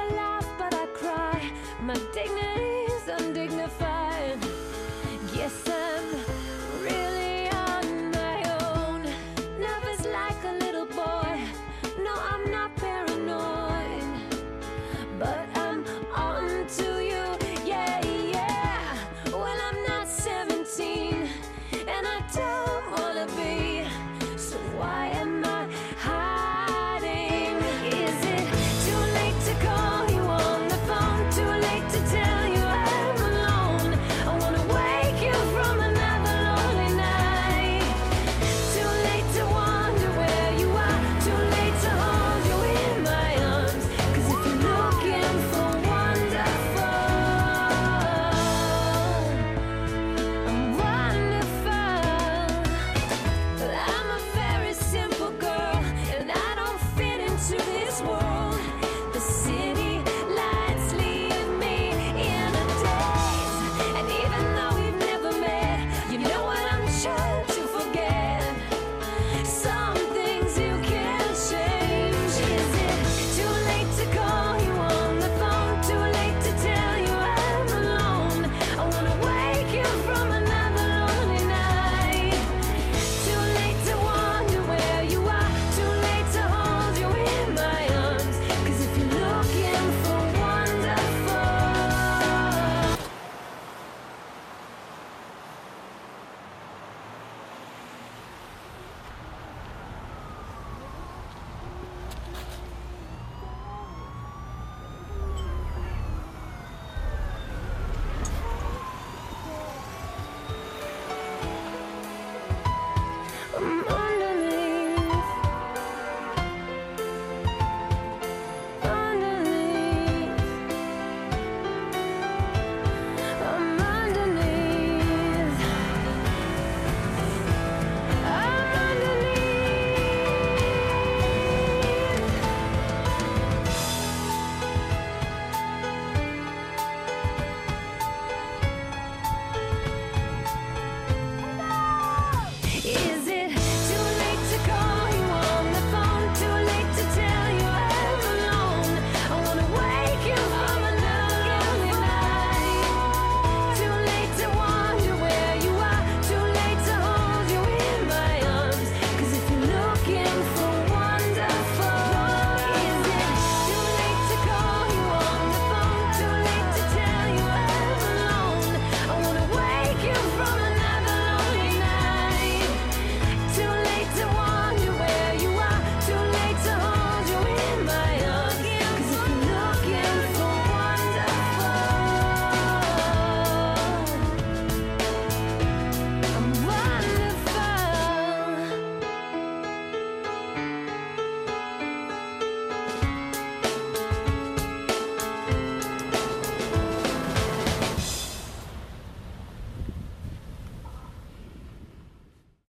I laugh, but I cry. My dignity.